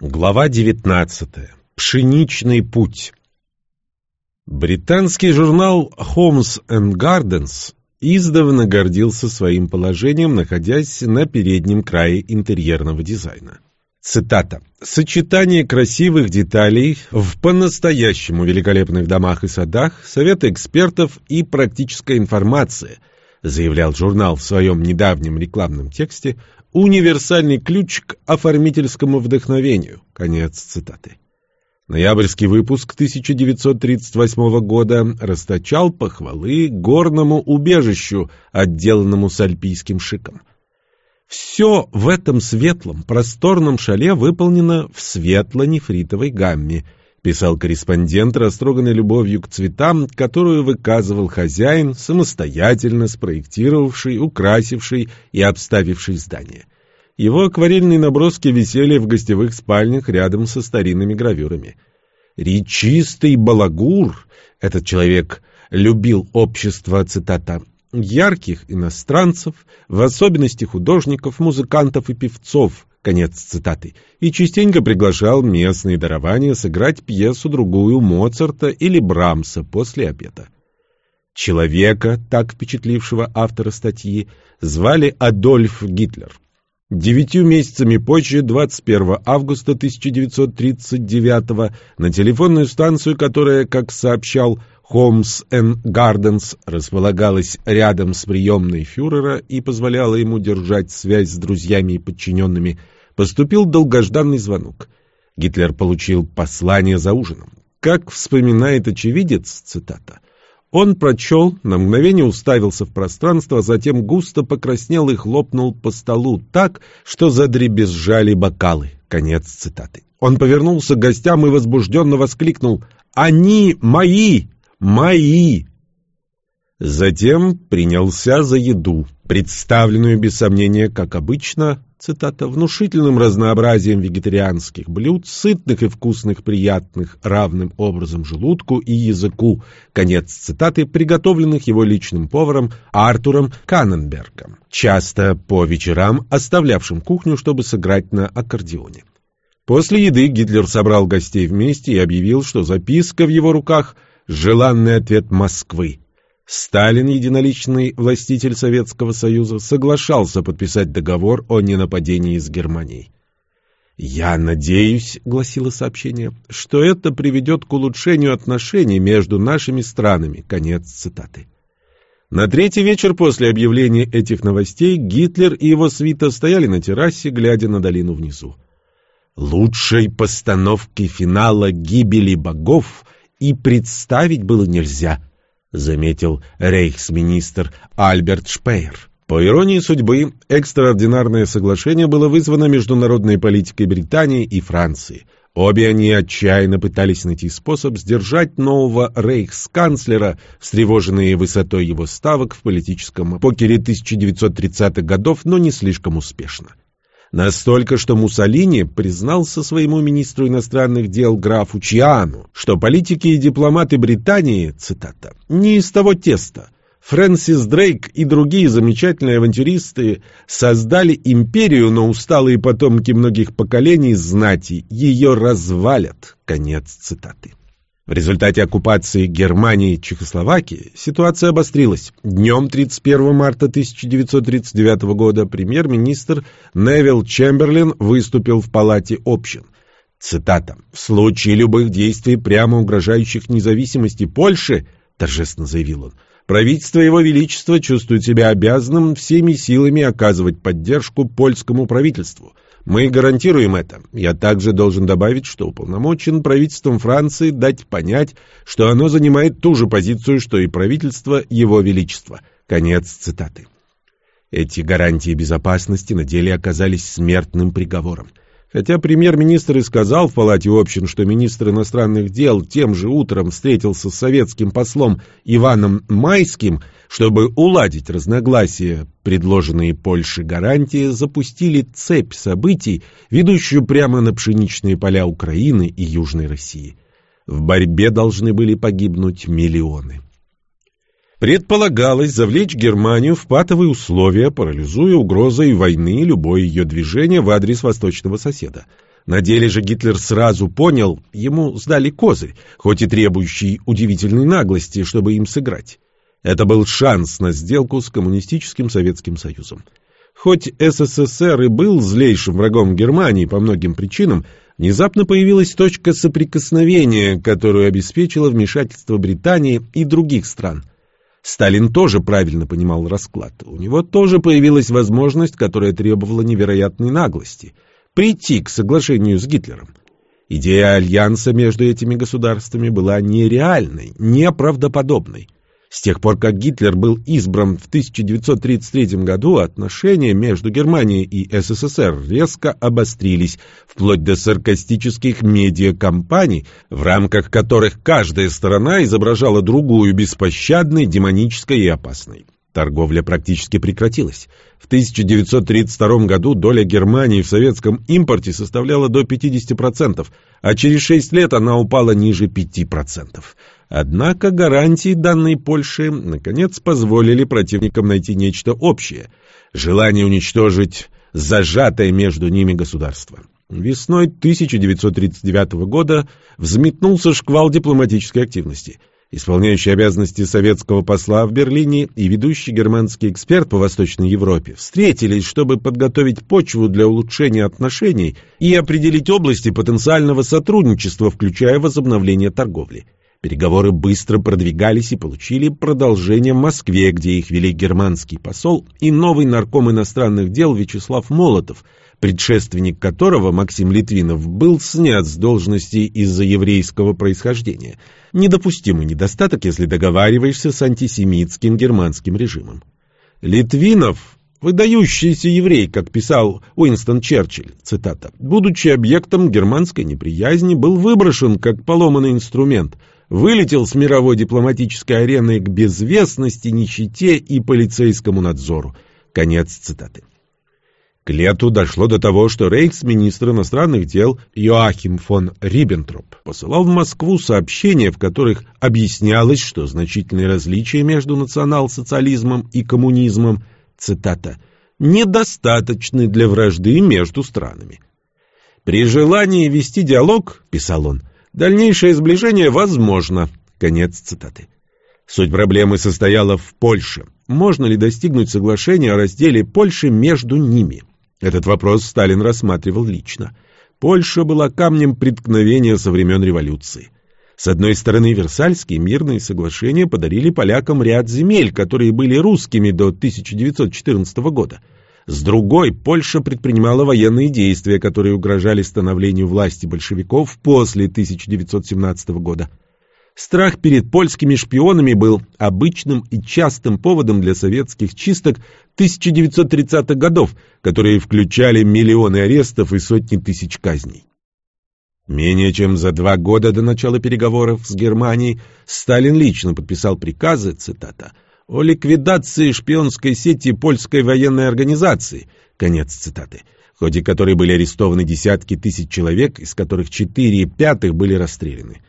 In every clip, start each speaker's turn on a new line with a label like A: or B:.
A: Глава 19. Пшеничный путь. Британский журнал Homes and Gardens издавна гордился своим положением, находясь на переднем крае интерьерного дизайна. Цитата. «Сочетание красивых деталей в по-настоящему великолепных домах и садах, советы экспертов и практическая информация», заявлял журнал в своем недавнем рекламном тексте, универсальный ключ к оформительскому вдохновению. Конец цитаты. Ноябрьский выпуск 1938 года расточал похвалы горному убежищу, отделанному с альпийским шиком. Все в этом светлом, просторном шале выполнено в светло-нефритовой гамме, писал корреспондент, растроганный любовью к цветам, которую выказывал хозяин, самостоятельно спроектировавший, украсивший и обставивший здание. Его акварельные наброски висели в гостевых спальнях рядом со старинными гравюрами. «Речистый балагур» — этот человек любил общество, цитата, «ярких иностранцев, в особенности художников, музыкантов и певцов», конец цитаты, и частенько приглашал местные дарования сыграть пьесу-другую Моцарта или Брамса после обеда. Человека, так впечатлившего автора статьи, звали Адольф Гитлер. Девятью месяцами позже, 21 августа 1939 на телефонную станцию, которая, как сообщал Холмс энд Гарденс, располагалась рядом с приемной фюрера и позволяла ему держать связь с друзьями и подчиненными, поступил долгожданный звонок. Гитлер получил послание за ужином. Как вспоминает очевидец, цитата, он прочел, на мгновение уставился в пространство, а затем густо покраснел и хлопнул по столу так, что задребезжали бокалы. Конец цитаты. Он повернулся к гостям и возбужденно воскликнул «Они мои! Мои!» Затем принялся за еду, представленную, без сомнения, как обычно, цитата, внушительным разнообразием вегетарианских блюд, сытных и вкусных, приятных, равным образом желудку и языку, конец цитаты, приготовленных его личным поваром Артуром Канненбергом, часто по вечерам оставлявшим кухню, чтобы сыграть на аккордеоне. После еды Гитлер собрал гостей вместе и объявил, что записка в его руках – желанный ответ Москвы. Сталин, единоличный властитель Советского Союза, соглашался подписать договор о ненападении с Германией. «Я надеюсь», — гласило сообщение, — «что это приведет к улучшению отношений между нашими странами». Конец цитаты. На третий вечер после объявления этих новостей Гитлер и его свита стояли на террасе, глядя на долину внизу. Лучшей постановки финала «Гибели богов» и представить было нельзя —— заметил рейхсминистр Альберт Шпеер. По иронии судьбы, экстраординарное соглашение было вызвано международной политикой Британии и Франции. Обе они отчаянно пытались найти способ сдержать нового рейхсканцлера, встревоженные высотой его ставок в политическом покере 1930-х годов, но не слишком успешно. Настолько, что Муссолини признался своему министру иностранных дел графу Чиану, что политики и дипломаты Британии, цитата, «не из того теста». Фрэнсис Дрейк и другие замечательные авантюристы создали империю, но усталые потомки многих поколений знати ее развалят. Конец цитаты. В результате оккупации Германии Чехословакии ситуация обострилась. Днем 31 марта 1939 года премьер-министр Невил Чемберлин выступил в Палате общин. Цитата. «В случае любых действий, прямо угрожающих независимости Польши, торжественно заявил он, правительство Его Величества чувствует себя обязанным всеми силами оказывать поддержку польскому правительству – мы гарантируем это. Я также должен добавить, что уполномочен правительством Франции дать понять, что оно занимает ту же позицию, что и правительство Его Величества. Конец цитаты. Эти гарантии безопасности на деле оказались смертным приговором. Хотя премьер-министр и сказал в Палате общин, что министр иностранных дел тем же утром встретился с советским послом Иваном Майским, чтобы уладить разногласия, предложенные Польше гарантии запустили цепь событий, ведущую прямо на пшеничные поля Украины и Южной России. В борьбе должны были погибнуть миллионы. Предполагалось завлечь Германию в патовые условия, парализуя угрозой войны любое ее движение в адрес восточного соседа. На деле же Гитлер сразу понял, ему сдали козырь, хоть и требующий удивительной наглости, чтобы им сыграть. Это был шанс на сделку с коммунистическим Советским Союзом. Хоть СССР и был злейшим врагом Германии по многим причинам, внезапно появилась точка соприкосновения, которую обеспечило вмешательство Британии и других стран. Сталин тоже правильно понимал расклад. У него тоже появилась возможность, которая требовала невероятной наглости — прийти к соглашению с Гитлером. Идея альянса между этими государствами была нереальной, неправдоподобной. С тех пор, как Гитлер был избран в 1933 году, отношения между Германией и СССР резко обострились, вплоть до саркастических медиакомпаний, в рамках которых каждая сторона изображала другую беспощадной, демонической и опасной. Торговля практически прекратилась. В 1932 году доля Германии в советском импорте составляла до 50%, а через 6 лет она упала ниже 5%. Однако гарантии данной Польши наконец позволили противникам найти нечто общее – желание уничтожить зажатое между ними государство. Весной 1939 года взметнулся шквал дипломатической активности – исполняющий обязанности советского посла в Берлине и ведущий германский эксперт по Восточной Европе, встретились, чтобы подготовить почву для улучшения отношений и определить области потенциального сотрудничества, включая возобновление торговли. Переговоры быстро продвигались и получили продолжение в Москве, где их вели германский посол и новый нарком иностранных дел Вячеслав Молотов – предшественник которого, Максим Литвинов, был снят с должности из-за еврейского происхождения. Недопустимый недостаток, если договариваешься с антисемитским германским режимом. Литвинов Выдающийся еврей, как писал Уинстон Черчилль, цитата, «будучи объектом германской неприязни, был выброшен как поломанный инструмент, вылетел с мировой дипломатической арены к безвестности, нищете и полицейскому надзору». Конец цитаты. Лету дошло до того, что рейхсминистр иностранных дел Йоахим фон Риббентроп посылал в Москву сообщения, в которых объяснялось, что значительные различия между национал-социализмом и коммунизмом, цитата, недостаточны для вражды между странами. При желании вести диалог, писал он, дальнейшее сближение возможно. Конец цитаты. Суть проблемы состояла в Польше. Можно ли достигнуть соглашения о разделе Польши между ними? Этот вопрос Сталин рассматривал лично. Польша была камнем преткновения со времен революции. С одной стороны, Версальские мирные соглашения подарили полякам ряд земель, которые были русскими до 1914 года. С другой, Польша предпринимала военные действия, которые угрожали становлению власти большевиков после 1917 года. Страх перед польскими шпионами был обычным и частым поводом для советских чисток 1930-х годов, которые включали миллионы арестов и сотни тысяч казней. Менее чем за два года до начала переговоров с Германией Сталин лично подписал приказы, цитата, «о ликвидации шпионской сети польской военной организации», конец цитаты, в ходе которой были арестованы десятки тысяч человек, из которых четыре пятых были расстреляны.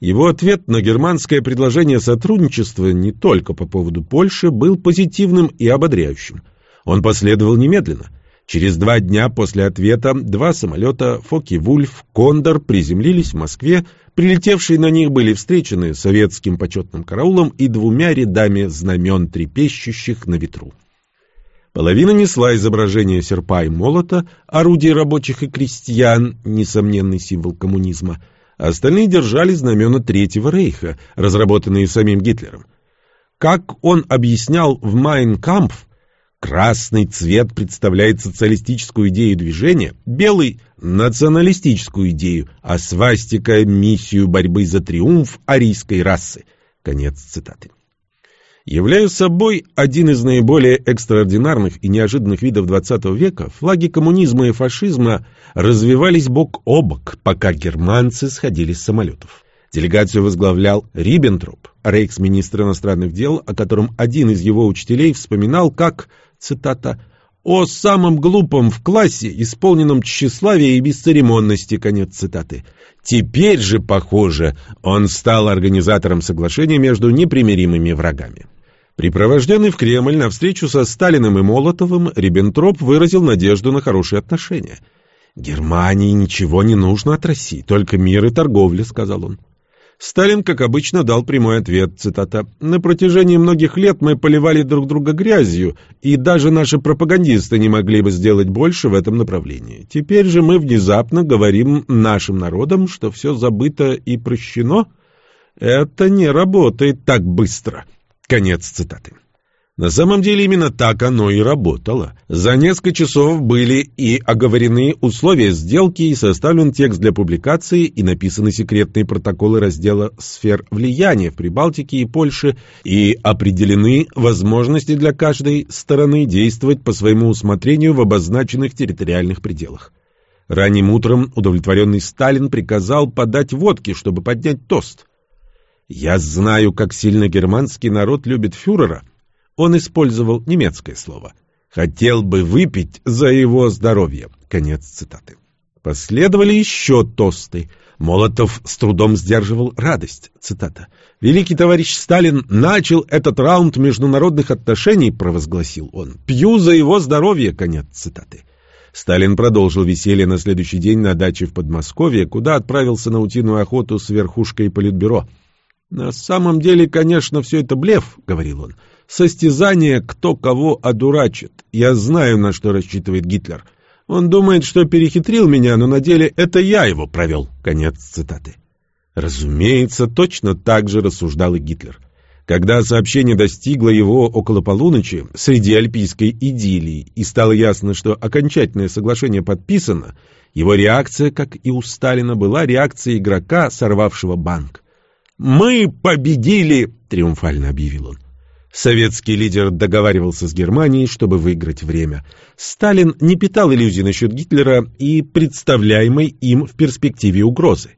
A: Его ответ на германское предложение сотрудничества не только по поводу Польши был позитивным и ободряющим. Он последовал немедленно. Через два дня после ответа два самолета «Фоки-Вульф», «Кондор» приземлились в Москве, прилетевшие на них были встречены советским почетным караулом и двумя рядами знамен, трепещущих на ветру. Половина несла изображение серпа и молота, орудий рабочих и крестьян, несомненный символ коммунизма – Остальные держали знамена Третьего Рейха, разработанные самим Гитлером. Как он объяснял в «Майн Кампф», красный цвет представляет социалистическую идею движения, белый – националистическую идею, а свастика – миссию борьбы за триумф арийской расы. Конец цитаты являя собой один из наиболее экстраординарных и неожиданных видов XX века, флаги коммунизма и фашизма развивались бок о бок, пока германцы сходили с самолетов. Делегацию возглавлял Риббентроп, рейхсминистр иностранных дел, о котором один из его учителей вспоминал как, цитата, «о самом глупом в классе, исполненном тщеславия и бесцеремонности», конец цитаты. Теперь же, похоже, он стал организатором соглашения между непримиримыми врагами. Припровожденный в Кремль на встречу со Сталиным и Молотовым, Риббентроп выразил надежду на хорошие отношения. «Германии ничего не нужно от России, только мир и торговля», — сказал он. Сталин, как обычно, дал прямой ответ, цитата, «На протяжении многих лет мы поливали друг друга грязью, и даже наши пропагандисты не могли бы сделать больше в этом направлении. Теперь же мы внезапно говорим нашим народам, что все забыто и прощено. Это не работает так быстро». Конец цитаты. На самом деле именно так оно и работало. За несколько часов были и оговорены условия сделки, и составлен текст для публикации, и написаны секретные протоколы раздела сфер влияния в Прибалтике и Польше, и определены возможности для каждой стороны действовать по своему усмотрению в обозначенных территориальных пределах. Ранним утром удовлетворенный Сталин приказал подать водки, чтобы поднять тост. «Я знаю, как сильно германский народ любит фюрера», он использовал немецкое слово. «Хотел бы выпить за его здоровье». Конец цитаты. Последовали еще тосты. Молотов с трудом сдерживал радость. Цитата. «Великий товарищ Сталин начал этот раунд международных отношений», провозгласил он. «Пью за его здоровье». Конец цитаты. Сталин продолжил веселье на следующий день на даче в Подмосковье, куда отправился на утиную охоту с верхушкой Политбюро. «На самом деле, конечно, все это блеф», — говорил он. Состязание, кто кого одурачит. Я знаю, на что рассчитывает Гитлер. Он думает, что перехитрил меня, но на деле это я его провел. Конец цитаты. Разумеется, точно так же рассуждал и Гитлер. Когда сообщение достигло его около полуночи среди альпийской идиллии и стало ясно, что окончательное соглашение подписано, его реакция, как и у Сталина, была реакцией игрока, сорвавшего банк. «Мы победили!» — триумфально объявил он. Советский лидер договаривался с Германией, чтобы выиграть время. Сталин не питал иллюзий насчет Гитлера и представляемой им в перспективе угрозы.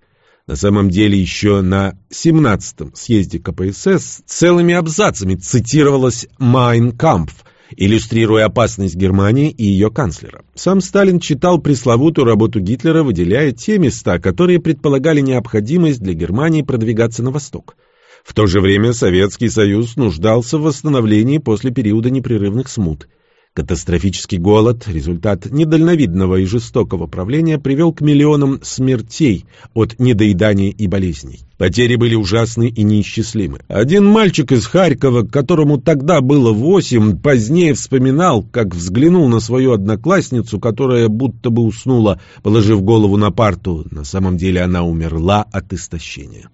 A: На самом деле еще на 17-м съезде КПСС целыми абзацами цитировалось «Майн Кампф», иллюстрируя опасность Германии и ее канцлера. Сам Сталин читал пресловутую работу Гитлера, выделяя те места, которые предполагали необходимость для Германии продвигаться на восток. В то же время Советский Союз нуждался в восстановлении после периода непрерывных смут. Катастрофический голод, результат недальновидного и жестокого правления, привел к миллионам смертей от недоедания и болезней. Потери были ужасны и неисчислимы. Один мальчик из Харькова, которому тогда было восемь, позднее вспоминал, как взглянул на свою одноклассницу, которая будто бы уснула, положив голову на парту. На самом деле она умерла от истощения.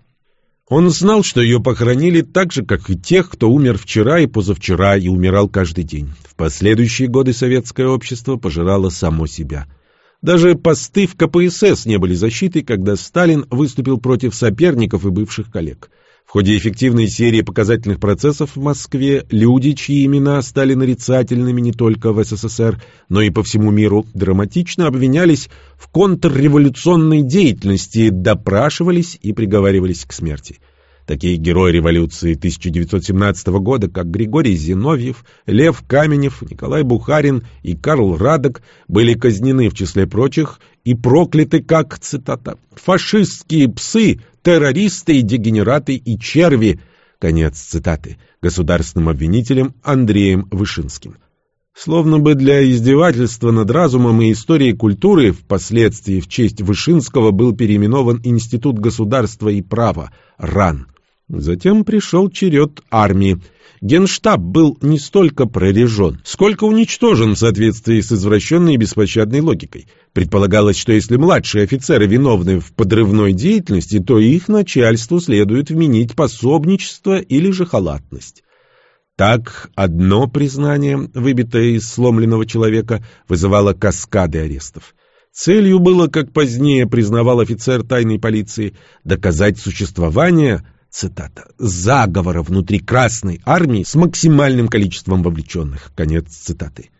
A: Он знал, что ее похоронили так же, как и тех, кто умер вчера и позавчера и умирал каждый день. В последующие годы советское общество пожирало само себя. Даже посты в КПСС не были защитой, когда Сталин выступил против соперников и бывших коллег. В ходе эффективной серии показательных процессов в Москве люди, чьи имена стали нарицательными не только в СССР, но и по всему миру, драматично обвинялись в контрреволюционной деятельности, допрашивались и приговаривались к смерти. Такие герои революции 1917 года, как Григорий Зиновьев, Лев Каменев, Николай Бухарин и Карл Радок, были казнены в числе прочих и прокляты как, цитата, «фашистские псы, террористы и дегенераты и черви», конец цитаты, государственным обвинителем Андреем Вышинским. Словно бы для издевательства над разумом и историей культуры впоследствии в честь Вышинского был переименован Институт государства и права РАН. Затем пришел черед армии. Генштаб был не столько прорежен, сколько уничтожен в соответствии с извращенной и беспощадной логикой. Предполагалось, что если младшие офицеры виновны в подрывной деятельности, то их начальству следует вменить пособничество или же халатность. Так одно признание, выбитое из сломленного человека, вызывало каскады арестов. Целью было, как позднее признавал офицер тайной полиции, доказать существование – цитата, заговора внутри Красной Армии с максимальным количеством вовлеченных, конец цитаты.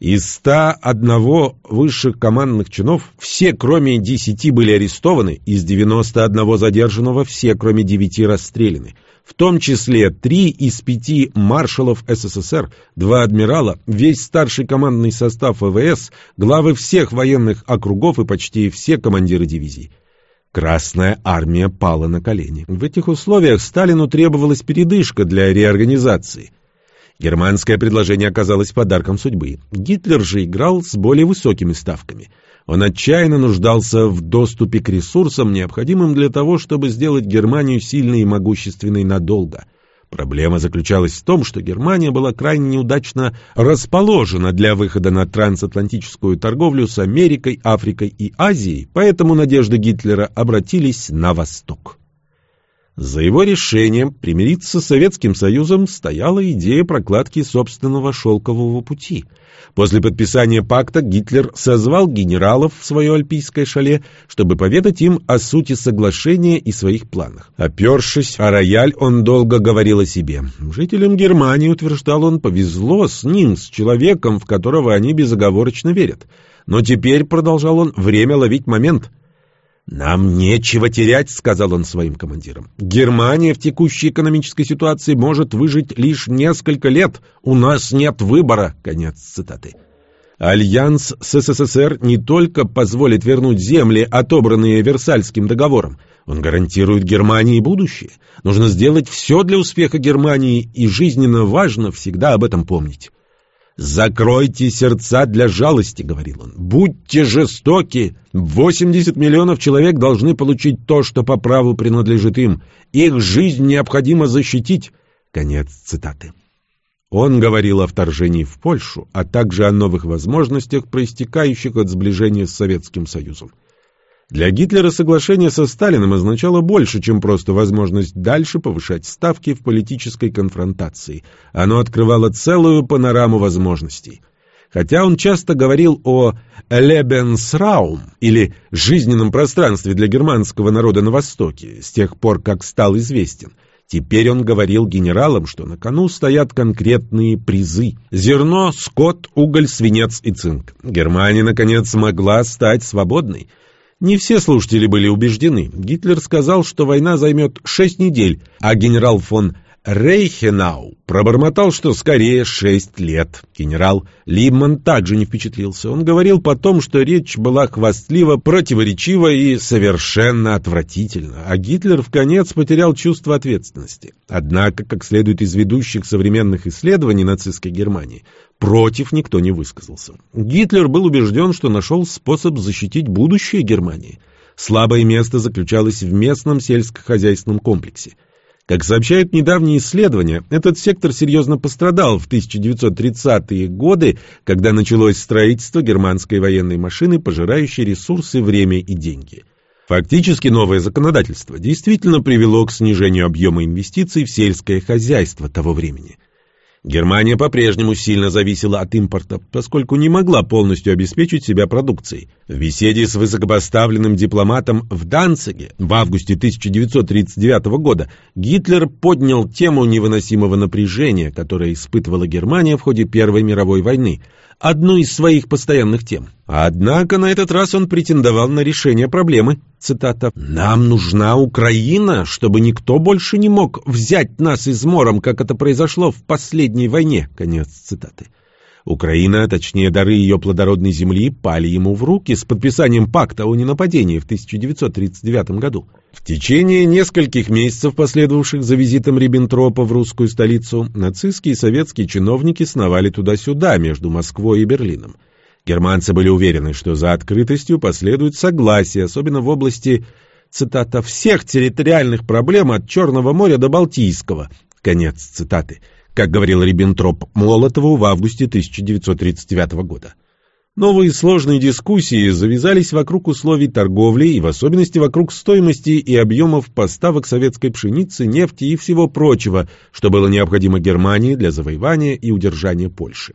A: Из 101 высших командных чинов все, кроме 10, были арестованы, из 91 задержанного все, кроме 9, расстреляны, в том числе 3 из 5 маршалов СССР, 2 адмирала, весь старший командный состав ВВС, главы всех военных округов и почти все командиры дивизий. Красная армия пала на колени. В этих условиях Сталину требовалась передышка для реорганизации. Германское предложение оказалось подарком судьбы. Гитлер же играл с более высокими ставками. Он отчаянно нуждался в доступе к ресурсам, необходимым для того, чтобы сделать Германию сильной и могущественной надолго. Проблема заключалась в том, что Германия была крайне неудачно расположена для выхода на трансатлантическую торговлю с Америкой, Африкой и Азией, поэтому надежды Гитлера обратились на восток. За его решением примириться с Советским Союзом стояла идея прокладки собственного шелкового пути. После подписания пакта Гитлер созвал генералов в свое альпийское шале, чтобы поведать им о сути соглашения и своих планах. Опершись о рояль, он долго говорил о себе. Жителям Германии, утверждал он, повезло с ним, с человеком, в которого они безоговорочно верят. Но теперь, продолжал он, время ловить момент – «Нам нечего терять», — сказал он своим командирам. «Германия в текущей экономической ситуации может выжить лишь несколько лет. У нас нет выбора». Конец цитаты. Альянс с СССР не только позволит вернуть земли, отобранные Версальским договором, он гарантирует Германии будущее. Нужно сделать все для успеха Германии, и жизненно важно всегда об этом помнить. «Закройте сердца для жалости», — говорил он. «Будьте жестоки. 80 миллионов человек должны получить то, что по праву принадлежит им. Их жизнь необходимо защитить». Конец цитаты. Он говорил о вторжении в Польшу, а также о новых возможностях, проистекающих от сближения с Советским Союзом. Для Гитлера соглашение со Сталиным означало больше, чем просто возможность дальше повышать ставки в политической конфронтации. Оно открывало целую панораму возможностей. Хотя он часто говорил о «Lebensraum» или «жизненном пространстве для германского народа на Востоке» с тех пор, как стал известен, Теперь он говорил генералам, что на кону стоят конкретные призы. Зерно, скот, уголь, свинец и цинк. Германия, наконец, смогла стать свободной. Не все слушатели были убеждены. Гитлер сказал, что война займет шесть недель, а генерал фон Рейхенау пробормотал, что скорее шесть лет. Генерал Либман также не впечатлился. Он говорил потом, что речь была хвастлива, противоречива и совершенно отвратительна, а Гитлер в конец потерял чувство ответственности. Однако, как следует из ведущих современных исследований нацистской Германии, против никто не высказался. Гитлер был убежден, что нашел способ защитить будущее Германии. Слабое место заключалось в местном сельскохозяйственном комплексе – как сообщают недавние исследования, этот сектор серьезно пострадал в 1930-е годы, когда началось строительство германской военной машины, пожирающей ресурсы, время и деньги. Фактически новое законодательство действительно привело к снижению объема инвестиций в сельское хозяйство того времени – Германия по-прежнему сильно зависела от импорта, поскольку не могла полностью обеспечить себя продукцией. В беседе с высокопоставленным дипломатом в Данциге в августе 1939 года Гитлер поднял тему невыносимого напряжения, которое испытывала Германия в ходе Первой мировой войны, одну из своих постоянных тем. Однако на этот раз он претендовал на решение проблемы. Цитата. «Нам нужна Украина, чтобы никто больше не мог взять нас измором, как это произошло в последней войне». Конец цитаты. Украина, точнее дары ее плодородной земли, пали ему в руки с подписанием пакта о ненападении в 1939 году. В течение нескольких месяцев, последовавших за визитом Риббентропа в русскую столицу, нацистские и советские чиновники сновали туда-сюда, между Москвой и Берлином. Германцы были уверены, что за открытостью последует согласие, особенно в области, цитата, «всех территориальных проблем от Черного моря до Балтийского», конец цитаты, как говорил Риббентроп Молотову в августе 1939 года. Новые сложные дискуссии завязались вокруг условий торговли и в особенности вокруг стоимости и объемов поставок советской пшеницы, нефти и всего прочего, что было необходимо Германии для завоевания и удержания Польши.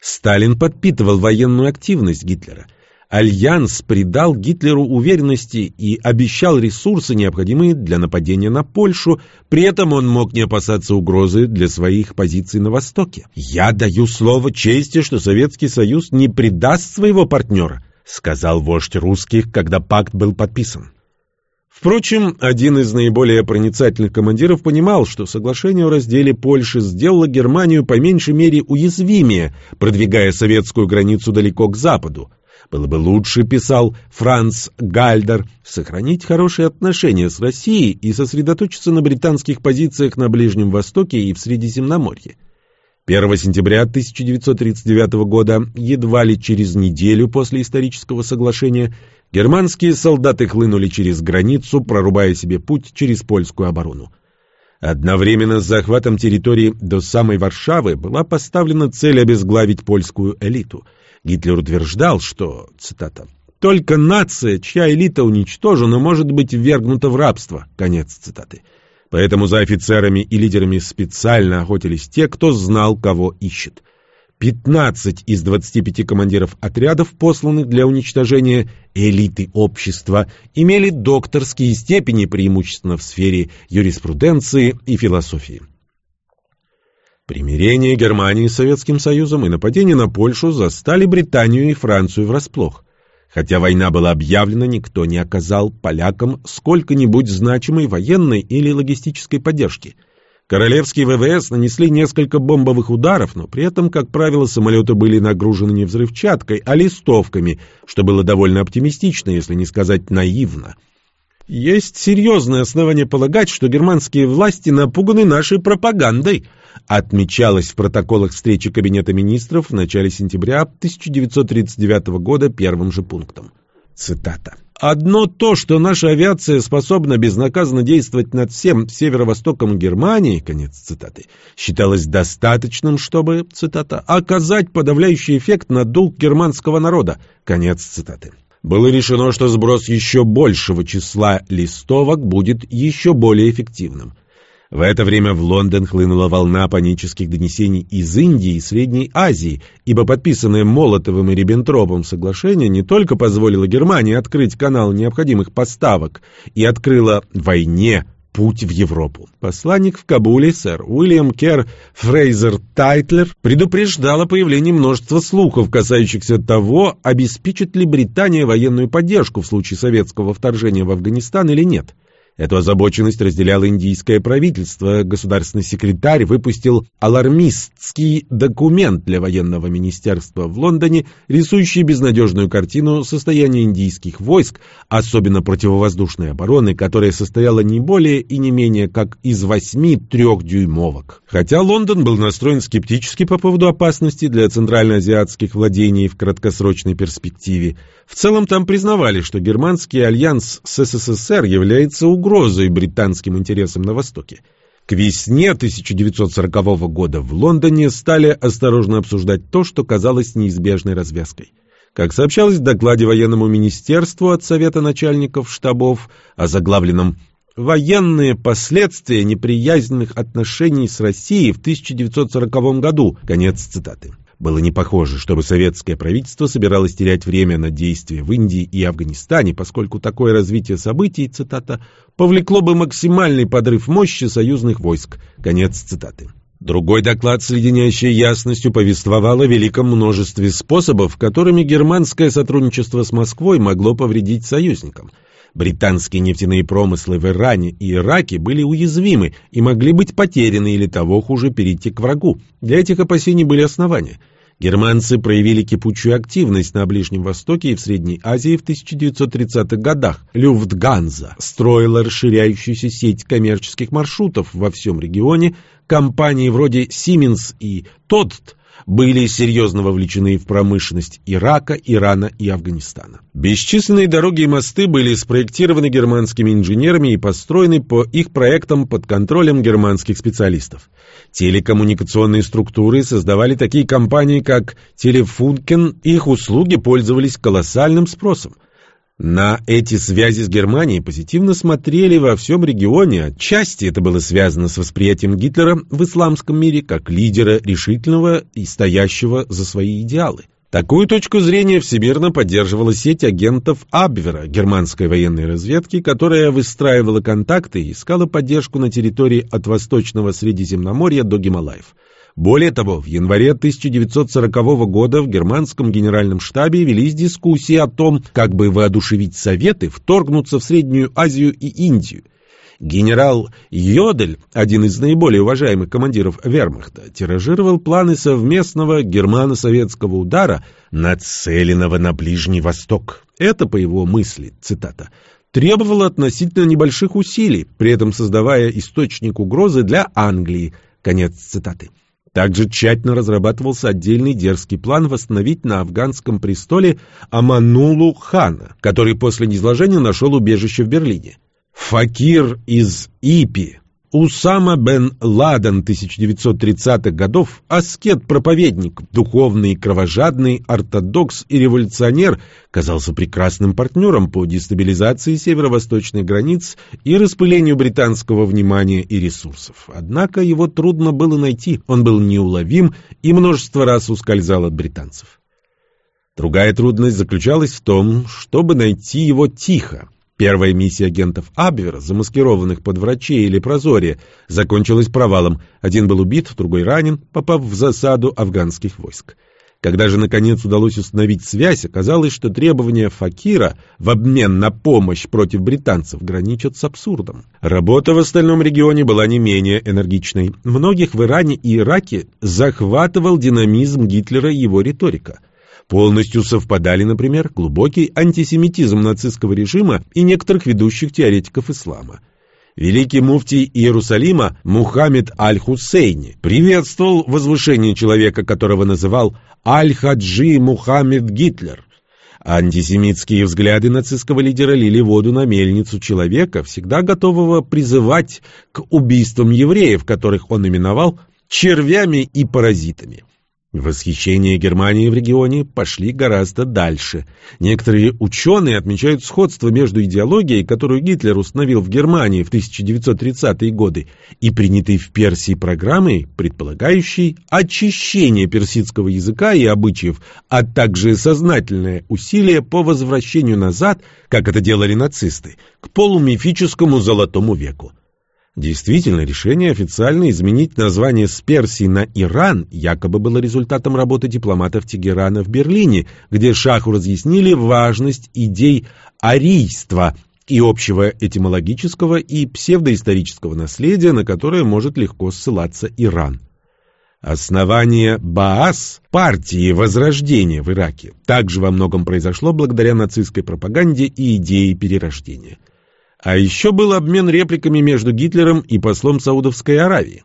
A: Сталин подпитывал военную активность Гитлера – Альянс придал Гитлеру уверенности и обещал ресурсы, необходимые для нападения на Польшу, при этом он мог не опасаться угрозы для своих позиций на Востоке. «Я даю слово чести, что Советский Союз не предаст своего партнера», сказал вождь русских, когда пакт был подписан. Впрочем, один из наиболее проницательных командиров понимал, что соглашение о разделе Польши сделало Германию по меньшей мере уязвимее, продвигая советскую границу далеко к западу. Было бы лучше, писал Франц Гальдер, сохранить хорошие отношения с Россией и сосредоточиться на британских позициях на Ближнем Востоке и в Средиземноморье. 1 сентября 1939 года, едва ли через неделю после исторического соглашения, германские солдаты хлынули через границу, прорубая себе путь через польскую оборону. Одновременно с захватом территории до самой Варшавы была поставлена цель обезглавить польскую элиту. Гитлер утверждал, что, цитата, «только нация, чья элита уничтожена, может быть ввергнута в рабство». Конец цитаты. Поэтому за офицерами и лидерами специально охотились те, кто знал, кого ищет. 15 из 25 командиров отрядов, посланных для уничтожения элиты общества, имели докторские степени преимущественно в сфере юриспруденции и философии. Примирение Германии с Советским Союзом и нападение на Польшу застали Британию и Францию врасплох. Хотя война была объявлена, никто не оказал полякам сколько-нибудь значимой военной или логистической поддержки. Королевские ВВС нанесли несколько бомбовых ударов, но при этом, как правило, самолеты были нагружены не взрывчаткой, а листовками, что было довольно оптимистично, если не сказать наивно. Есть серьезное основание полагать, что германские власти напуганы нашей пропагандой, отмечалось в протоколах встречи Кабинета министров в начале сентября 1939 года первым же пунктом. Цитата. «Одно то, что наша авиация способна безнаказанно действовать над всем северо-востоком Германии, конец цитаты, считалось достаточным, чтобы, цитата, оказать подавляющий эффект на дух германского народа, конец цитаты. Было решено, что сброс еще большего числа листовок будет еще более эффективным. В это время в Лондон хлынула волна панических донесений из Индии и Средней Азии, ибо подписанное Молотовым и Риббентропом соглашение не только позволило Германии открыть канал необходимых поставок и открыло войне путь в Европу. Посланник в Кабуле, сэр Уильям Кер Фрейзер Тайтлер, предупреждал о появлении множества слухов, касающихся того, обеспечит ли Британия военную поддержку в случае советского вторжения в Афганистан или нет. Эту озабоченность разделяло индийское правительство. Государственный секретарь выпустил алармистский документ для военного министерства в Лондоне, рисующий безнадежную картину состояния индийских войск, особенно противовоздушной обороны, которая состояла не более и не менее как из восьми трехдюймовок. Хотя Лондон был настроен скептически по поводу опасности для центральноазиатских владений в краткосрочной перспективе, в целом там признавали, что германский альянс с СССР является угрозой угрозой британским интересам на Востоке. К весне 1940 года в Лондоне стали осторожно обсуждать то, что казалось неизбежной развязкой. Как сообщалось в докладе военному министерству от Совета начальников штабов о заглавленном «Военные последствия неприязненных отношений с Россией в 1940 году», конец цитаты. Было не похоже, чтобы советское правительство собиралось терять время на действия в Индии и Афганистане, поскольку такое развитие событий, цитата, повлекло бы максимальный подрыв мощи союзных войск. Конец цитаты. Другой доклад с леденящей ясностью повествовал о великом множестве способов, которыми германское сотрудничество с Москвой могло повредить союзникам. Британские нефтяные промыслы в Иране и Ираке были уязвимы и могли быть потеряны или того хуже перейти к врагу. Для этих опасений были основания. Германцы проявили кипучую активность на Ближнем Востоке и в Средней Азии в 1930-х годах. Люфтганза строила расширяющуюся сеть коммерческих маршрутов во всем регионе. Компании вроде Siemens и Todt были серьезно вовлечены в промышленность Ирака, Ирана и Афганистана. Бесчисленные дороги и мосты были спроектированы германскими инженерами и построены по их проектам под контролем германских специалистов. Телекоммуникационные структуры создавали такие компании, как Телефункен, их услуги пользовались колоссальным спросом. На эти связи с Германией позитивно смотрели во всем регионе. Отчасти это было связано с восприятием Гитлера в исламском мире как лидера решительного и стоящего за свои идеалы. Такую точку зрения всемирно поддерживала сеть агентов Абвера, германской военной разведки, которая выстраивала контакты и искала поддержку на территории от Восточного Средиземноморья до Гималаев. Более того, в январе 1940 года в германском генеральном штабе велись дискуссии о том, как бы воодушевить Советы вторгнуться в Среднюю Азию и Индию. Генерал Йодель, один из наиболее уважаемых командиров вермахта, тиражировал планы совместного германо-советского удара, нацеленного на Ближний Восток. Это, по его мысли, цитата, требовало относительно небольших усилий, при этом создавая источник угрозы для Англии, конец цитаты. Также тщательно разрабатывался отдельный дерзкий план восстановить на афганском престоле Аманулу хана, который после низложения нашел убежище в Берлине. Факир из Ипи Усама бен Ладен 1930-х годов, аскет-проповедник, духовный, кровожадный, ортодокс и революционер, казался прекрасным партнером по дестабилизации северо-восточных границ и распылению британского внимания и ресурсов. Однако его трудно было найти, он был неуловим и множество раз ускользал от британцев. Другая трудность заключалась в том, чтобы найти его тихо. Первая миссия агентов Абвера, замаскированных под врачей или прозорие, закончилась провалом. Один был убит, другой ранен, попав в засаду афганских войск. Когда же, наконец, удалось установить связь, оказалось, что требования Факира в обмен на помощь против британцев граничат с абсурдом. Работа в остальном регионе была не менее энергичной. Многих в Иране и Ираке захватывал динамизм Гитлера и его риторика. Полностью совпадали, например, глубокий антисемитизм нацистского режима и некоторых ведущих теоретиков ислама. Великий муфтий Иерусалима Мухаммед Аль-Хусейни приветствовал возвышение человека, которого называл Аль-Хаджи Мухаммед Гитлер. Антисемитские взгляды нацистского лидера лили воду на мельницу человека, всегда готового призывать к убийствам евреев, которых он именовал червями и паразитами. Восхищение Германии в регионе пошли гораздо дальше. Некоторые ученые отмечают сходство между идеологией, которую Гитлер установил в Германии в 1930-е годы, и принятой в Персии программой, предполагающей очищение персидского языка и обычаев, а также сознательное усилие по возвращению назад, как это делали нацисты, к полумифическому золотому веку. Действительно, решение официально изменить название с Персии на Иран якобы было результатом работы дипломатов Тегерана в Берлине, где Шаху разъяснили важность идей арийства и общего этимологического и псевдоисторического наследия, на которое может легко ссылаться Иран. Основание Баас, партии Возрождения в Ираке, также во многом произошло благодаря нацистской пропаганде и идее перерождения – а еще был обмен репликами между Гитлером и послом Саудовской Аравии.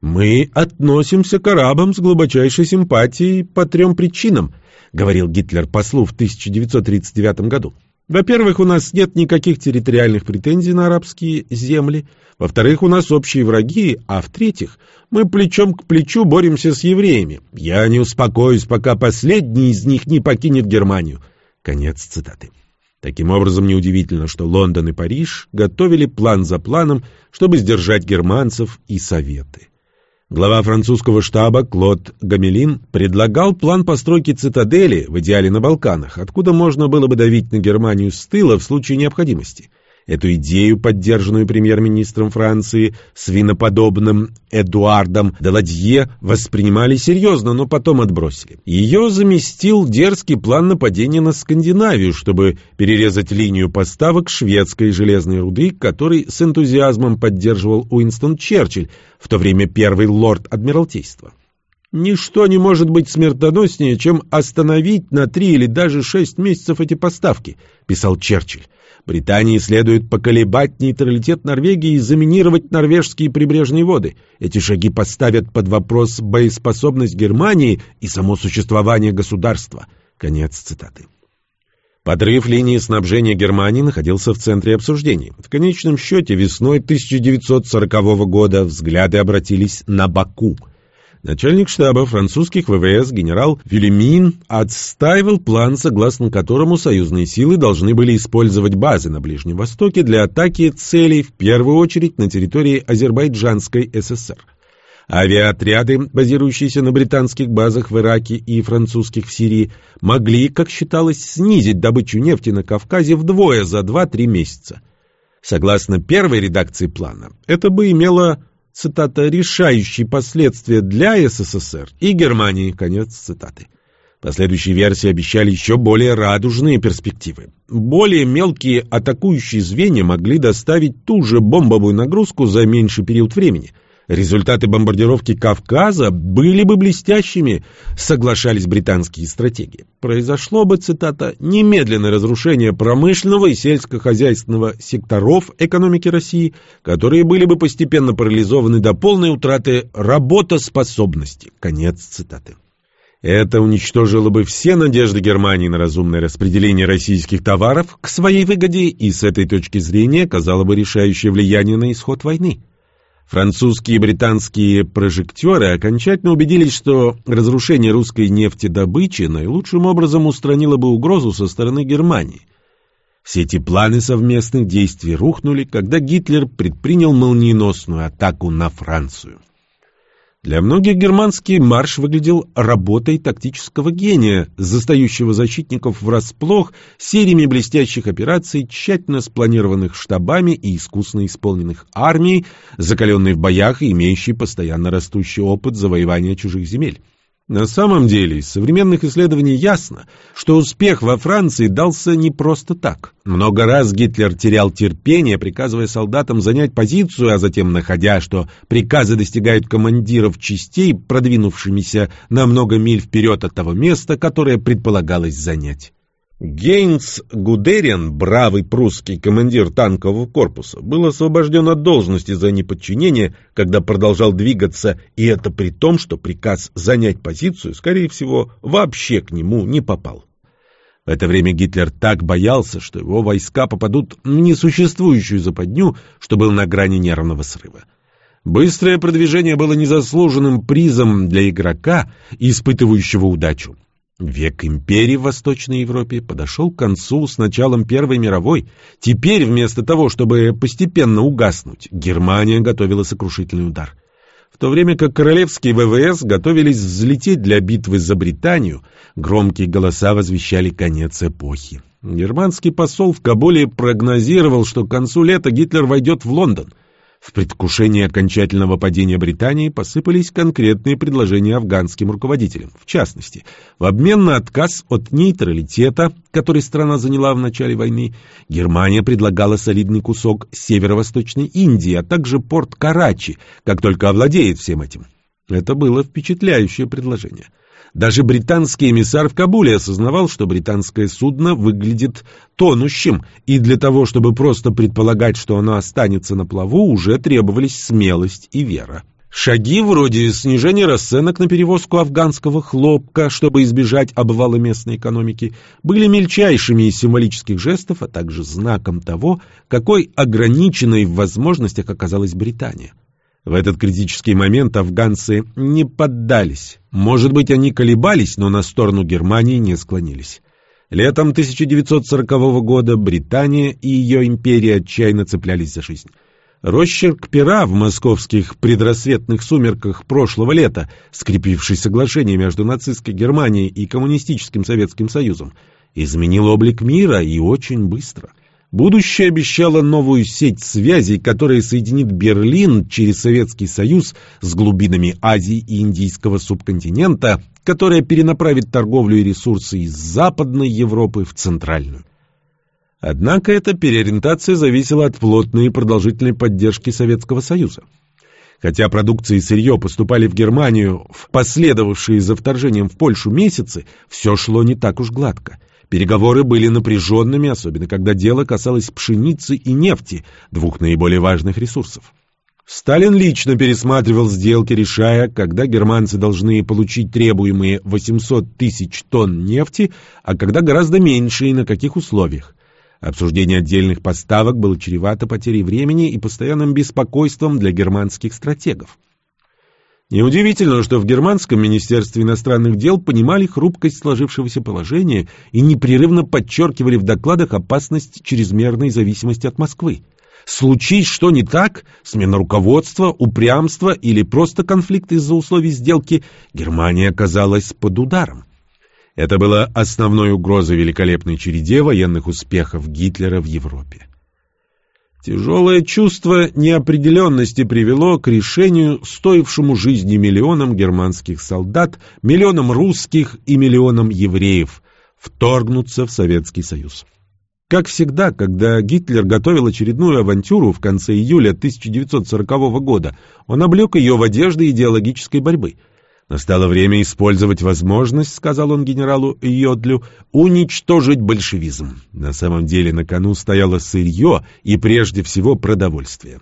A: «Мы относимся к арабам с глубочайшей симпатией по трем причинам», говорил Гитлер послу в 1939 году. «Во-первых, у нас нет никаких территориальных претензий на арабские земли. Во-вторых, у нас общие враги. А в-третьих, мы плечом к плечу боремся с евреями. Я не успокоюсь, пока последний из них не покинет Германию». Конец цитаты. Таким образом, неудивительно, что Лондон и Париж готовили план за планом, чтобы сдержать германцев и Советы. Глава французского штаба Клод Гамелин предлагал план постройки цитадели, в идеале на Балканах, откуда можно было бы давить на Германию с тыла в случае необходимости. Эту идею, поддержанную премьер-министром Франции свиноподобным Эдуардом Деладье, воспринимали серьезно, но потом отбросили. Ее заместил дерзкий план нападения на Скандинавию, чтобы перерезать линию поставок шведской железной руды, который с энтузиазмом поддерживал Уинстон Черчилль, в то время первый лорд Адмиралтейства. Ничто не может быть смертоноснее, чем остановить на три или даже шесть месяцев эти поставки, писал Черчилль. Британии следует поколебать нейтралитет Норвегии и заминировать норвежские прибрежные воды. Эти шаги поставят под вопрос боеспособность Германии и само существование государства. Конец цитаты. Подрыв линии снабжения Германии находился в центре обсуждений. В конечном счете весной 1940 года взгляды обратились на Баку – Начальник штаба французских ВВС генерал Вильмин отстаивал план, согласно которому союзные силы должны были использовать базы на Ближнем Востоке для атаки целей в первую очередь на территории Азербайджанской ССР. Авиаотряды, базирующиеся на британских базах в Ираке и французских в Сирии, могли, как считалось, снизить добычу нефти на Кавказе вдвое за 2-3 месяца. Согласно первой редакции плана, это бы имело цитата, решающие последствия для СССР и Германии, конец цитаты. Последующие версии обещали еще более радужные перспективы. Более мелкие атакующие звенья могли доставить ту же бомбовую нагрузку за меньший период времени. Результаты бомбардировки Кавказа были бы блестящими, соглашались британские стратеги. Произошло бы, цитата, немедленное разрушение промышленного и сельскохозяйственного секторов экономики России, которые были бы постепенно парализованы до полной утраты работоспособности. Конец цитаты. Это уничтожило бы все надежды Германии на разумное распределение российских товаров к своей выгоде и с этой точки зрения оказало бы решающее влияние на исход войны. Французские и британские прожектеры окончательно убедились, что разрушение русской нефтедобычи наилучшим образом устранило бы угрозу со стороны Германии. Все эти планы совместных действий рухнули, когда Гитлер предпринял молниеносную атаку на Францию. Для многих германский марш выглядел работой тактического гения, застающего защитников врасплох сериями блестящих операций, тщательно спланированных штабами и искусно исполненных армией, закаленной в боях и имеющей постоянно растущий опыт завоевания чужих земель. На самом деле, из современных исследований ясно, что успех во Франции дался не просто так. Много раз Гитлер терял терпение, приказывая солдатам занять позицию, а затем находя, что приказы достигают командиров частей, продвинувшимися на много миль вперед от того места, которое предполагалось занять. Гейнс Гудериан, бравый прусский командир танкового корпуса, был освобожден от должности за неподчинение, когда продолжал двигаться, и это при том, что приказ занять позицию, скорее всего, вообще к нему не попал. В это время Гитлер так боялся, что его войска попадут в несуществующую западню, что был на грани нервного срыва. Быстрое продвижение было незаслуженным призом для игрока, испытывающего удачу. Век империи в Восточной Европе подошел к концу с началом Первой мировой. Теперь, вместо того, чтобы постепенно угаснуть, Германия готовила сокрушительный удар. В то время как королевские ВВС готовились взлететь для битвы за Британию, громкие голоса возвещали конец эпохи. Германский посол в Кабуле прогнозировал, что к концу лета Гитлер войдет в Лондон. В предвкушении окончательного падения Британии посыпались конкретные предложения афганским руководителям. В частности, в обмен на отказ от нейтралитета, который страна заняла в начале войны, Германия предлагала солидный кусок северо-восточной Индии, а также порт Карачи, как только овладеет всем этим. Это было впечатляющее предложение. Даже британский эмиссар в Кабуле осознавал, что британское судно выглядит тонущим, и для того, чтобы просто предполагать, что оно останется на плаву, уже требовались смелость и вера. Шаги вроде снижения расценок на перевозку афганского хлопка, чтобы избежать обвала местной экономики, были мельчайшими из символических жестов, а также знаком того, какой ограниченной в возможностях оказалась Британия. В этот критический момент афганцы не поддались. Может быть, они колебались, но на сторону Германии не склонились. Летом 1940 года Британия и ее империя отчаянно цеплялись за жизнь. Росчерк пера в московских предрассветных сумерках прошлого лета, скрепивший соглашение между нацистской Германией и коммунистическим Советским Союзом, изменил облик мира и очень быстро – Будущее обещало новую сеть связей, которая соединит Берлин через Советский Союз с глубинами Азии и Индийского субконтинента, которая перенаправит торговлю и ресурсы из Западной Европы в Центральную. Однако эта переориентация зависела от плотной и продолжительной поддержки Советского Союза. Хотя продукция и сырье поступали в Германию в последовавшие за вторжением в Польшу месяцы, все шло не так уж гладко – Переговоры были напряженными, особенно когда дело касалось пшеницы и нефти, двух наиболее важных ресурсов. Сталин лично пересматривал сделки, решая, когда германцы должны получить требуемые 800 тысяч тонн нефти, а когда гораздо меньше и на каких условиях. Обсуждение отдельных поставок было чревато потерей времени и постоянным беспокойством для германских стратегов. Неудивительно, что в Германском министерстве иностранных дел понимали хрупкость сложившегося положения и непрерывно подчеркивали в докладах опасность чрезмерной зависимости от Москвы. Случись что не так, смена руководства, упрямство или просто конфликт из-за условий сделки, Германия оказалась под ударом. Это было основной угрозой великолепной череде военных успехов Гитлера в Европе. Тяжелое чувство неопределенности привело к решению, стоившему жизни миллионам германских солдат, миллионам русских и миллионам евреев, вторгнуться в Советский Союз. Как всегда, когда Гитлер готовил очередную авантюру в конце июля 1940 года, он облег ее в одежды идеологической борьбы. «Настало время использовать возможность, — сказал он генералу Йодлю, — уничтожить большевизм. На самом деле на кону стояло сырье и прежде всего продовольствие.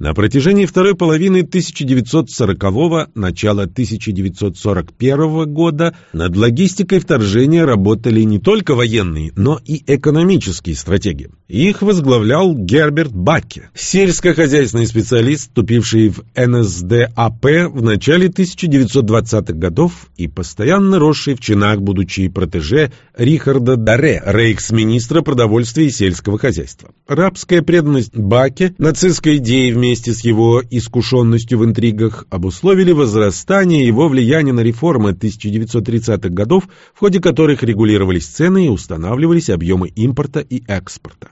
A: На протяжении второй половины 1940-го, начала 1941 года над логистикой вторжения работали не только военные, но и экономические стратеги. Их возглавлял Герберт Бакке, сельскохозяйственный специалист, вступивший в НСДАП в начале 1920-х годов и постоянно росший в чинах, будучи протеже Рихарда Даре, рейхсминистра продовольствия и сельского хозяйства. Рабская преданность Баке, нацистской идеи вместе вместе с его искушенностью в интригах обусловили возрастание его влияния на реформы 1930-х годов, в ходе которых регулировались цены и устанавливались объемы импорта и экспорта.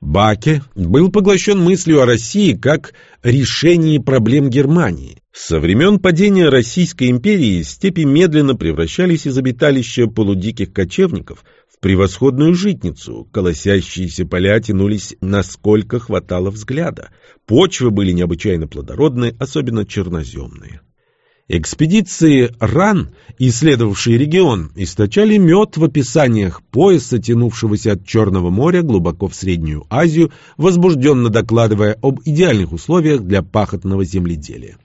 A: Баке был поглощен мыслью о России как решении проблем Германии. Со времен падения Российской империи степи медленно превращались из обиталища полудиких кочевников превосходную житницу, колосящиеся поля тянулись насколько хватало взгляда, почвы были необычайно плодородные, особенно черноземные. Экспедиции РАН, исследовавшие регион, источали мед в описаниях пояса, тянувшегося от Черного моря глубоко в Среднюю Азию, возбужденно докладывая об идеальных условиях для пахотного земледелия.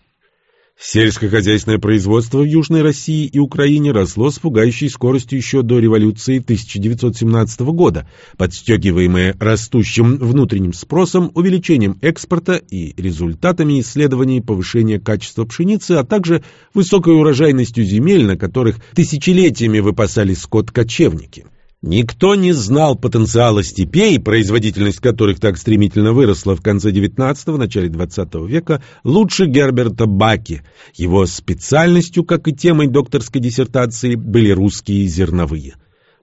A: Сельскохозяйственное производство в Южной России и Украине росло с пугающей скоростью еще до революции 1917 года, подстегиваемое растущим внутренним спросом, увеличением экспорта и результатами исследований повышения качества пшеницы, а также высокой урожайностью земель, на которых тысячелетиями выпасали скот кочевники. Никто не знал потенциала степей, производительность которых так стремительно выросла в конце XIX – начале XX века, лучше Герберта Баки. Его специальностью, как и темой докторской диссертации, были русские зерновые.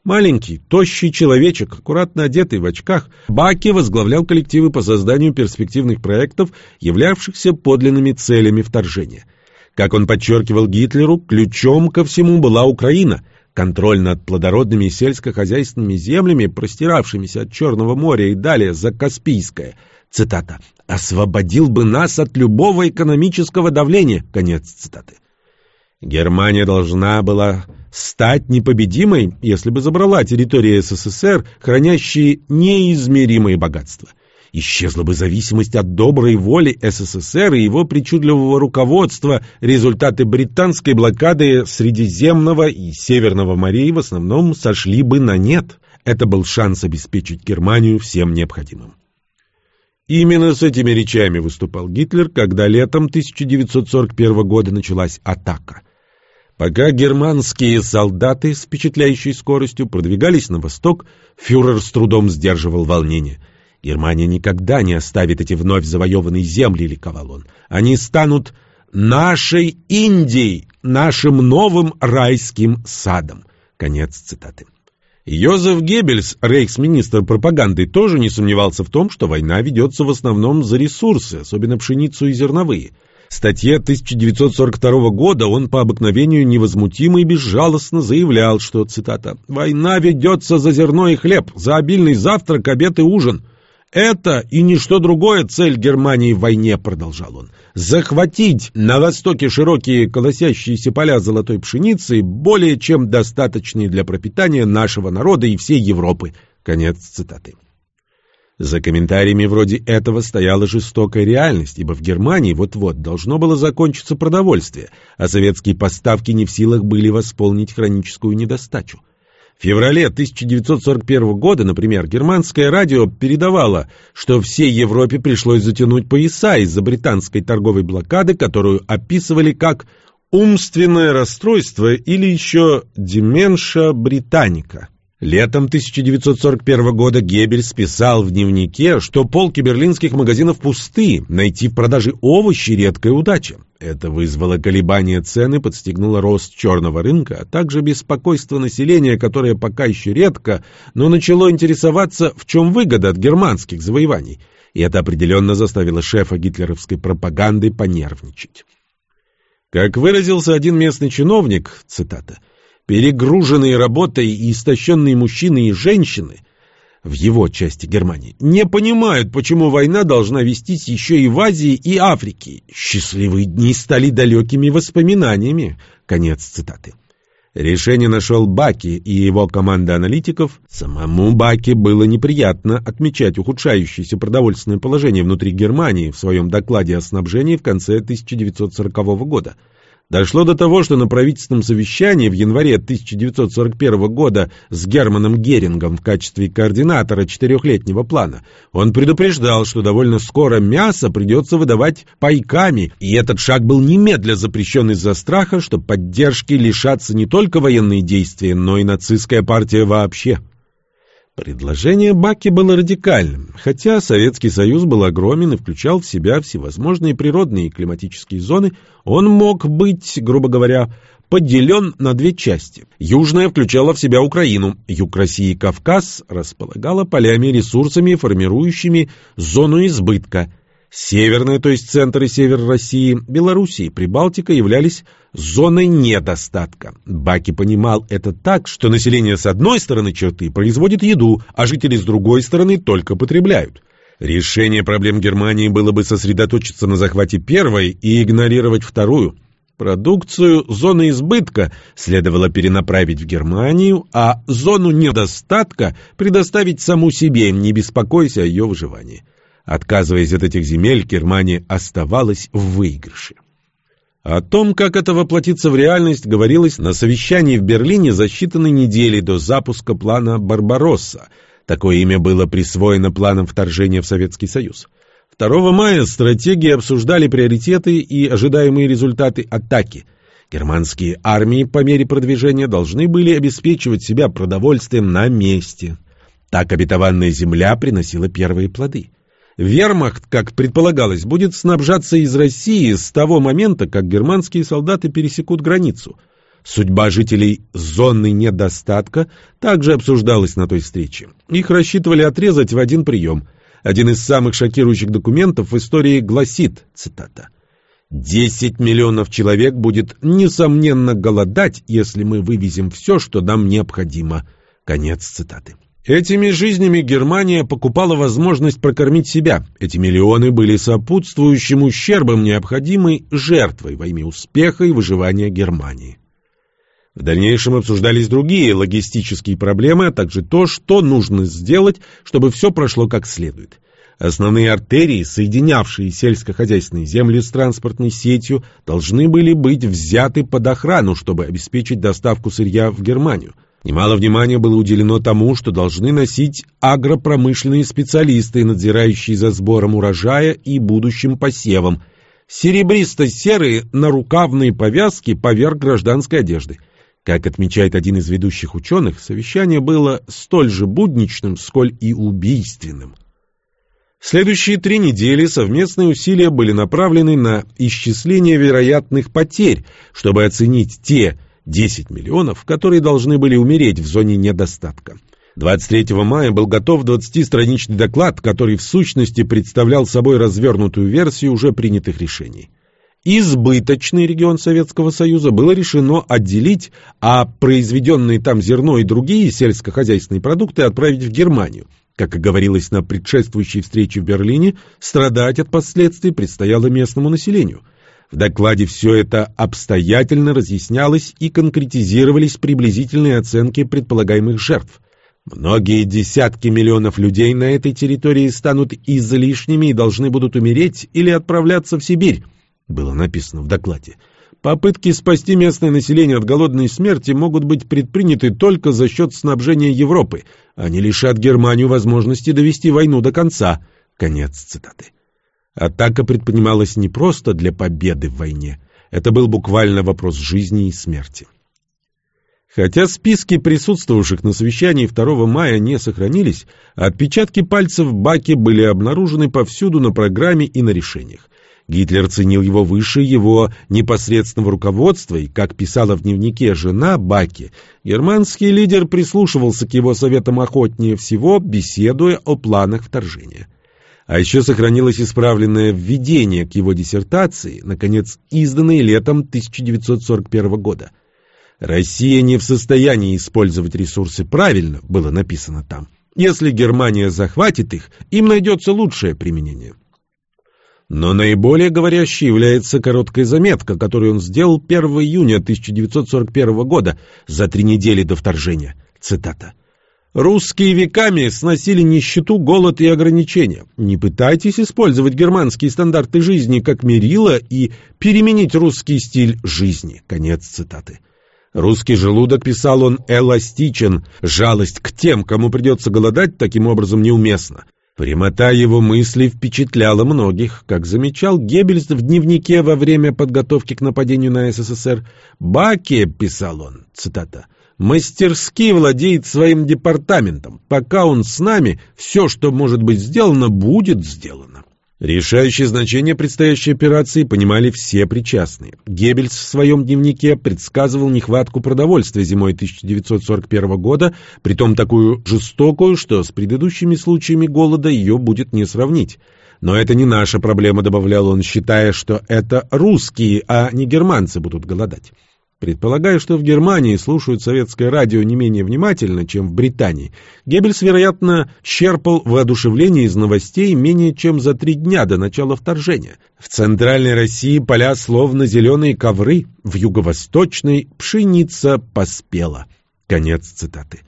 A: Маленький, тощий человечек, аккуратно одетый в очках, Баки возглавлял коллективы по созданию перспективных проектов, являвшихся подлинными целями вторжения. Как он подчеркивал Гитлеру, ключом ко всему была Украина – Контроль над плодородными сельскохозяйственными землями, простиравшимися от Черного моря и далее за Каспийское, цитата, «освободил бы нас от любого экономического давления», конец цитаты. Германия должна была стать непобедимой, если бы забрала территории СССР, хранящие неизмеримые богатства. Исчезла бы зависимость от доброй воли СССР и его причудливого руководства, результаты британской блокады Средиземного и Северного морей в основном сошли бы на нет. Это был шанс обеспечить Германию всем необходимым. Именно с этими речами выступал Гитлер, когда летом 1941 года началась атака. Пока германские солдаты с впечатляющей скоростью продвигались на восток, фюрер с трудом сдерживал волнение – Германия никогда не оставит эти вновь завоеванные земли, ликовал он. Они станут нашей Индией, нашим новым райским садом. Конец цитаты. Йозеф Геббельс, рейхсминистр пропаганды, тоже не сомневался в том, что война ведется в основном за ресурсы, особенно пшеницу и зерновые. В статье 1942 года он по обыкновению невозмутимо и безжалостно заявлял, что, цитата, «Война ведется за зерно и хлеб, за обильный завтрак, обед и ужин. Это и ничто другое цель Германии в войне, продолжал он. Захватить на востоке широкие колосящиеся поля золотой пшеницы, более чем достаточные для пропитания нашего народа и всей Европы. Конец цитаты. За комментариями вроде этого стояла жестокая реальность, ибо в Германии вот-вот должно было закончиться продовольствие, а советские поставки не в силах были восполнить хроническую недостачу. В феврале 1941 года, например, германское радио передавало, что всей Европе пришлось затянуть пояса из-за британской торговой блокады, которую описывали как «умственное расстройство» или еще «деменша британика». Летом 1941 года Геббельс писал в дневнике, что полки берлинских магазинов пусты, найти в продаже овощи – редкая удача. Это вызвало колебания цены, подстегнуло рост черного рынка, а также беспокойство населения, которое пока еще редко, но начало интересоваться, в чем выгода от германских завоеваний. И это определенно заставило шефа гитлеровской пропаганды понервничать. Как выразился один местный чиновник, цитата – Перегруженные работой и истощенные мужчины и женщины в его части Германии, не понимают, почему война должна вестись еще и в Азии и Африке. Счастливые дни стали далекими воспоминаниями. Конец цитаты. Решение нашел Баки и его команда аналитиков. Самому Баки было неприятно отмечать ухудшающееся продовольственное положение внутри Германии в своем докладе о снабжении в конце 1940 года – Дошло до того, что на правительственном совещании в январе 1941 года с Германом Герингом в качестве координатора четырехлетнего плана он предупреждал, что довольно скоро мясо придется выдавать пайками, и этот шаг был немедля запрещен из-за страха, что поддержки лишатся не только военные действия, но и нацистская партия вообще. Предложение Баки было радикальным, хотя Советский Союз был огромен и включал в себя всевозможные природные и климатические зоны, он мог быть, грубо говоря, поделен на две части. Южная включала в себя Украину, юг России и Кавказ располагала полями и ресурсами, формирующими зону избытка – Северная, то есть центр и север России, Белоруссия и Прибалтика являлись зоной недостатка. Баки понимал это так, что население с одной стороны черты производит еду, а жители с другой стороны только потребляют. Решение проблем Германии было бы сосредоточиться на захвате первой и игнорировать вторую. Продукцию зоны избытка следовало перенаправить в Германию, а зону недостатка предоставить саму себе, не беспокойся о ее выживании. Отказываясь от этих земель, Германия оставалась в выигрыше. О том, как это воплотится в реальность, говорилось на совещании в Берлине за считанные недели до запуска плана «Барбаросса». Такое имя было присвоено планам вторжения в Советский Союз. 2 мая стратегии обсуждали приоритеты и ожидаемые результаты атаки. Германские армии по мере продвижения должны были обеспечивать себя продовольствием на месте. Так обетованная земля приносила первые плоды. Вермахт, как предполагалось, будет снабжаться из России с того момента, как германские солдаты пересекут границу. Судьба жителей зоны недостатка также обсуждалась на той встрече. Их рассчитывали отрезать в один прием. Один из самых шокирующих документов в истории гласит, цитата, «Десять миллионов человек будет, несомненно, голодать, если мы вывезем все, что нам необходимо». Конец цитаты. Этими жизнями Германия покупала возможность прокормить себя. Эти миллионы были сопутствующим ущербом, необходимой жертвой во имя успеха и выживания Германии. В дальнейшем обсуждались другие логистические проблемы, а также то, что нужно сделать, чтобы все прошло как следует. Основные артерии, соединявшие сельскохозяйственные земли с транспортной сетью, должны были быть взяты под охрану, чтобы обеспечить доставку сырья в Германию – Немало внимания было уделено тому, что должны носить агропромышленные специалисты, надзирающие за сбором урожая и будущим посевом. Серебристо-серые нарукавные повязки поверх гражданской одежды. Как отмечает один из ведущих ученых, совещание было столь же будничным, сколь и убийственным. следующие три недели совместные усилия были направлены на исчисление вероятных потерь, чтобы оценить те 10 миллионов, которые должны были умереть в зоне недостатка. 23 мая был готов 20-страничный доклад, который в сущности представлял собой развернутую версию уже принятых решений. Избыточный регион Советского Союза было решено отделить, а произведенные там зерно и другие сельскохозяйственные продукты отправить в Германию. Как и говорилось на предшествующей встрече в Берлине, страдать от последствий предстояло местному населению – в докладе все это обстоятельно разъяснялось и конкретизировались приблизительные оценки предполагаемых жертв. Многие десятки миллионов людей на этой территории станут излишними и должны будут умереть или отправляться в Сибирь, было написано в докладе. Попытки спасти местное население от голодной смерти могут быть предприняты только за счет снабжения Европы. Они лишат Германию возможности довести войну до конца. Конец цитаты. Атака предпринималась не просто для победы в войне. Это был буквально вопрос жизни и смерти. Хотя списки присутствовавших на совещании 2 мая не сохранились, отпечатки пальцев в Баке были обнаружены повсюду на программе и на решениях. Гитлер ценил его выше его непосредственного руководства, и, как писала в дневнике жена Баки, германский лидер прислушивался к его советам охотнее всего, беседуя о планах вторжения. А еще сохранилось исправленное введение к его диссертации, наконец, изданное летом 1941 года. «Россия не в состоянии использовать ресурсы правильно», было написано там. Если Германия захватит их, им найдется лучшее применение. Но наиболее говорящей является короткая заметка, которую он сделал 1 июня 1941 года, за три недели до вторжения. Цитата. Русские веками сносили нищету, голод и ограничения. Не пытайтесь использовать германские стандарты жизни как мерило и переменить русский стиль жизни. Конец цитаты. Русский желудок, писал он, эластичен. Жалость к тем, кому придется голодать, таким образом неуместна. Прямота его мыслей впечатляла многих, как замечал Геббельс в дневнике во время подготовки к нападению на СССР. «Баке», — писал он, цитата, — мастерски владеет своим департаментом. Пока он с нами, все, что может быть сделано, будет сделано. Решающее значение предстоящей операции понимали все причастные. Геббельс в своем дневнике предсказывал нехватку продовольствия зимой 1941 года, притом такую жестокую, что с предыдущими случаями голода ее будет не сравнить. Но это не наша проблема, добавлял он, считая, что это русские, а не германцы будут голодать. Предполагая, что в Германии слушают советское радио не менее внимательно, чем в Британии, Геббельс, вероятно, черпал воодушевление из новостей менее чем за три дня до начала вторжения. В центральной России поля словно зеленые ковры, в юго-восточной пшеница поспела. Конец цитаты.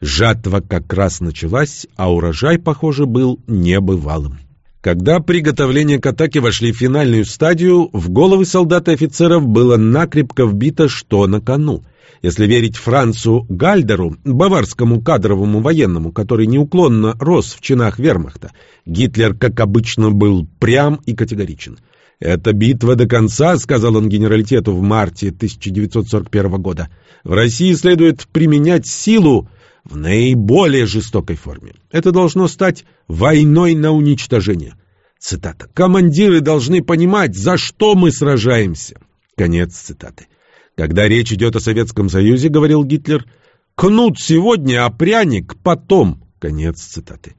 A: Жатва как раз началась, а урожай, похоже, был небывалым. Когда приготовления к атаке вошли в финальную стадию, в головы солдат и офицеров было накрепко вбито, что на кону. Если верить Францу Гальдеру, баварскому кадровому военному, который неуклонно рос в чинах вермахта, Гитлер, как обычно, был прям и категоричен. «Это битва до конца», — сказал он генералитету в марте 1941 года. «В России следует применять силу, в наиболее жестокой форме. Это должно стать войной на уничтожение. Цитата. «Командиры должны понимать, за что мы сражаемся». Конец цитаты. Когда речь идет о Советском Союзе, говорил Гитлер, «кнут сегодня, а пряник потом». Конец цитаты.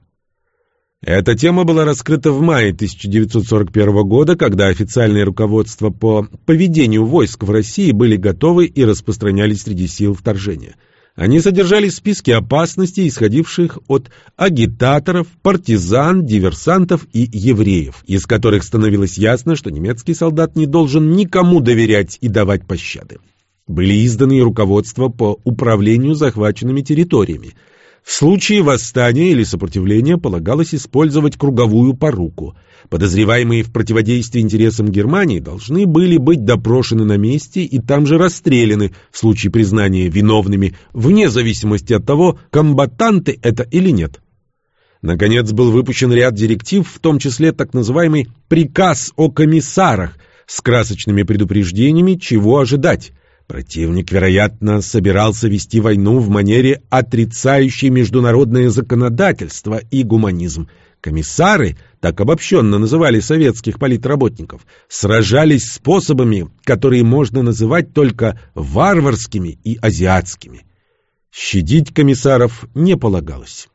A: Эта тема была раскрыта в мае 1941 года, когда официальные руководства по поведению войск в России были готовы и распространялись среди сил вторжения – они содержали списки опасностей, исходивших от агитаторов, партизан, диверсантов и евреев, из которых становилось ясно, что немецкий солдат не должен никому доверять и давать пощады. Были изданы руководства по управлению захваченными территориями. В случае восстания или сопротивления полагалось использовать круговую поруку – Подозреваемые в противодействии интересам Германии должны были быть допрошены на месте и там же расстреляны в случае признания виновными, вне зависимости от того, комбатанты это или нет. Наконец был выпущен ряд директив, в том числе так называемый «приказ о комиссарах» с красочными предупреждениями, чего ожидать. Противник, вероятно, собирался вести войну в манере, отрицающей международное законодательство и гуманизм – Комиссары, так обобщенно называли советских политработников, сражались способами, которые можно называть только варварскими и азиатскими. Щадить комиссаров не полагалось.